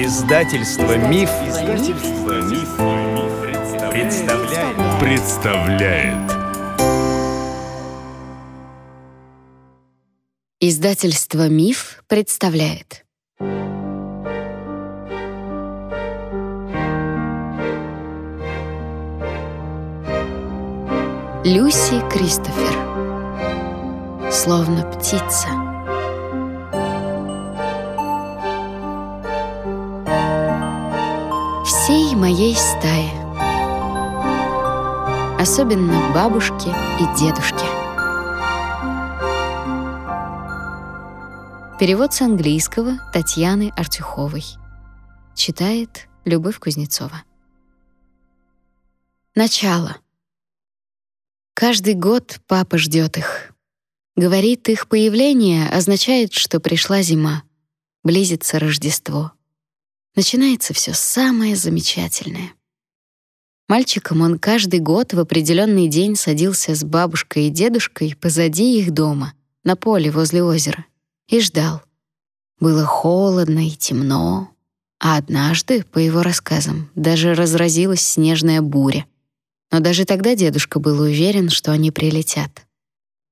Издательство Миф, Издательство Миф, представляет. представляет. Издательство Миф представляет. Люси Кристофер. Словно птица. Моей стае. Особенно бабушки и дедушки. Перевод с английского Татьяны Артюховой. Читает Любовь Кузнецова. Начало. Каждый год папа ждет их. Говорит, их появление означает, что пришла зима, близится Рождество. Начинается все самое замечательное. Мальчиком он каждый год в определенный день садился с бабушкой и дедушкой позади их дома, на поле возле озера, и ждал. Было холодно и темно, а однажды, по его рассказам, даже разразилась снежная буря — но даже тогда дедушка был уверен, что они прилетят.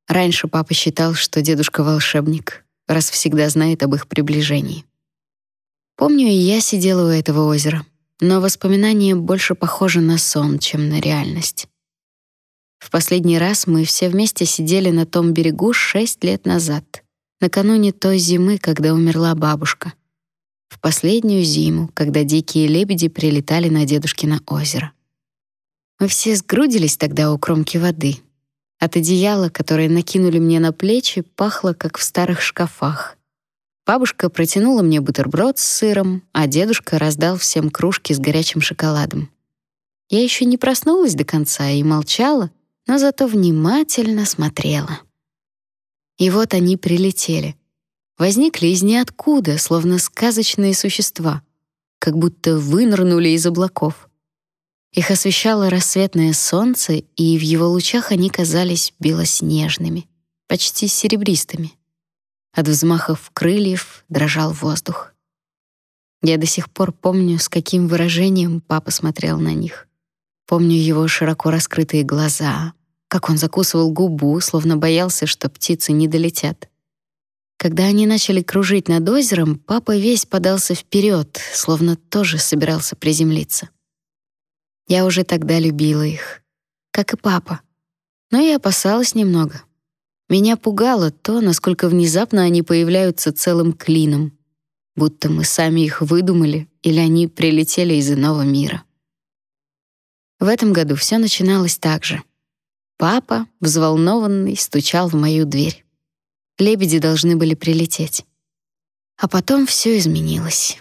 Раньше папа считал, что дедушка волшебник, раз всегда знает об их приближении. Помню, и я сидела у этого озера, но воспоминания больше похожи на сон, чем на реальность. В последний раз мы все вместе сидели на том берегу шесть лет назад, накануне той зимы, когда умерла бабушка. В последнюю зиму, когда дикие лебеди прилетали на дедушкино озеро. Мы все сгрудились тогда у кромки воды. От одеяла, которое накинули мне на плечи, пахло, как в старых шкафах. Бабушка протянула мне бутерброд с сыром, а дедушка раздал всем кружки с горячим шоколадом. Я еще не проснулась до конца и молчала, но зато внимательно смотрела. И вот они прилетели. Возникли из ниоткуда, словно сказочные существа, как будто вынырнули из облаков. Их освещало рассветное солнце, и в его лучах они казались белоснежными, почти серебристыми. От взмахов крыльев дрожал воздух. Я до сих пор помню, с каким выражением папа смотрел на них. Помню его широко раскрытые глаза, как он закусывал губу, словно боялся, что птицы не долетят. Когда они начали кружить над озером, папа весь подался вперед, словно тоже собирался приземлиться. Я уже тогда любила их, как и папа. Но и опасалась немного. Меня пугало то, насколько внезапно они появляются целым клином, будто мы сами их выдумали или они прилетели из иного мира. В этом году все начиналось так же. Папа, взволнованный, стучал в мою дверь. Лебеди должны были прилететь. А потом все изменилось.